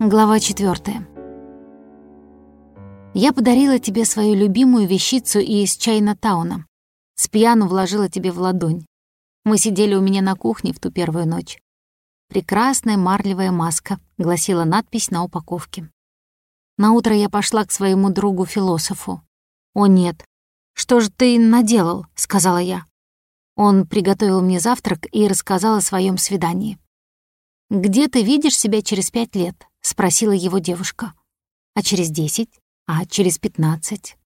Глава четвертая. Я подарила тебе свою любимую вещицу из Чайна-тауна. С вложила тебе в ладонь. Мы сидели у меня на кухне в ту первую ночь. «Прекрасная марлевая маска», — гласила надпись на упаковке. Наутро я пошла к своему другу-философу. «О нет, что же ты наделал?» — сказала я. Он приготовил мне завтрак и рассказал о своем свидании. «Где ты видишь себя через пять лет?» — спросила его девушка. «А через десять? А через пятнадцать?»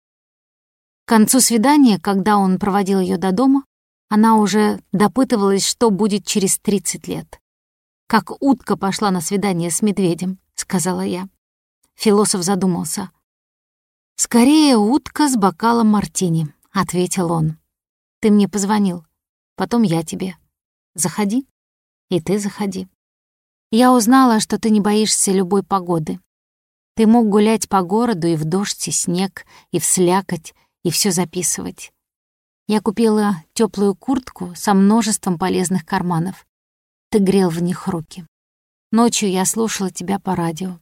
К концу свидания, когда он проводил ее до дома, она уже допытывалась, что будет через тридцать лет. «Как утка пошла на свидание с медведем», — сказала я. Философ задумался. «Скорее утка с бокалом мартини», — ответил он. «Ты мне позвонил, потом я тебе. Заходи, и ты заходи». Я узнала, что ты не боишься любой погоды. Ты мог гулять по городу и в дождь, и снег, и в слякоть, и все записывать. Я купила теплую куртку со множеством полезных карманов. Ты грел в них руки. Ночью я слушала тебя по радио.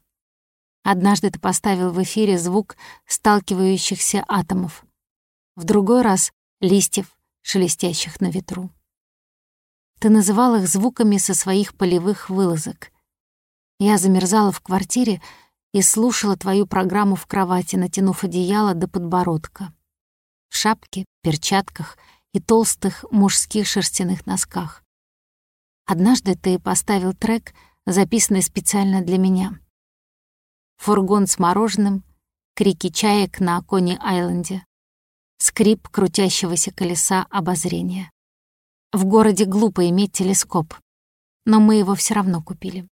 Однажды ты поставил в эфире звук сталкивающихся атомов. В другой раз — листьев, шелестящих на ветру. Ты называл их звуками со своих полевых вылазок. Я замерзала в квартире и слушала твою программу в кровати, натянув одеяло до подбородка. В шапке, перчатках и толстых мужских шерстяных носках. Однажды ты поставил трек, записанный специально для меня. Фургон с мороженым, крики чаек на Кони-Айленде, скрип крутящегося колеса обозрения. В городе глупо иметь телескоп, но мы его все равно купили.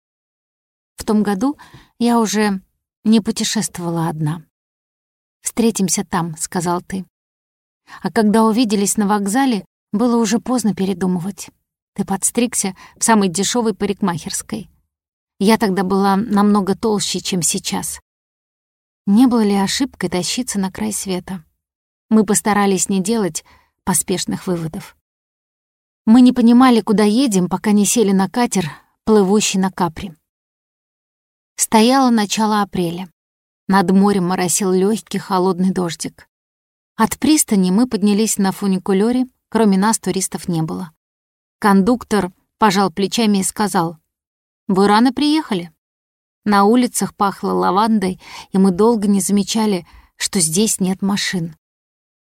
В том году я уже не путешествовала одна. «Встретимся там», — сказал ты. А когда увиделись на вокзале, было уже поздно передумывать. Ты подстригся в самой дешевой парикмахерской. Я тогда была намного толще, чем сейчас. Не было ли ошибкой тащиться на край света? Мы постарались не делать поспешных выводов. Мы не понимали, куда едем, пока не сели на катер, плывущий на Капри. Стояло начало апреля. Над морем моросил легкий холодный дождик. От пристани мы поднялись на фуникулёре, кроме нас туристов не было. Кондуктор пожал плечами и сказал, «Вы рано приехали». На улицах пахло лавандой, и мы долго не замечали, что здесь нет машин.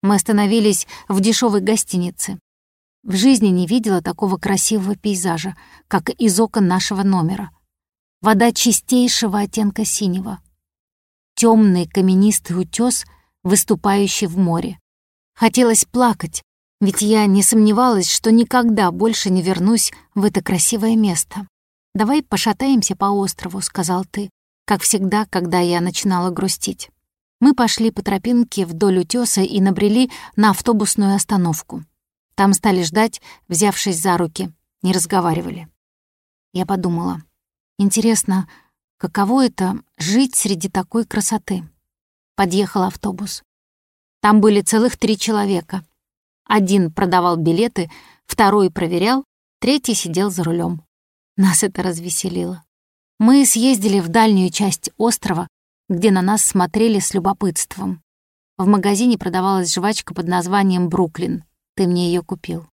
Мы остановились в дешевой гостинице. В жизни не видела такого красивого пейзажа, как из окон нашего номера. Вода чистейшего оттенка синего. Темный каменистый утес, выступающий в море. Хотелось плакать, ведь я не сомневалась, что никогда больше не вернусь в это красивое место. «Давай пошатаемся по острову», — сказал ты, как всегда, когда я начинала грустить. Мы пошли по тропинке вдоль утёса и набрели на автобусную остановку. Там стали ждать, взявшись за руки, не разговаривали. Я подумала, интересно, каково это — жить среди такой красоты? Подъехал автобус. Там были целых три человека. Один продавал билеты, второй проверял, третий сидел за рулем. Нас это развеселило. Мы съездили в дальнюю часть острова, где на нас смотрели с любопытством. В магазине продавалась жвачка под названием «Бруклин». Ты мне ее купил.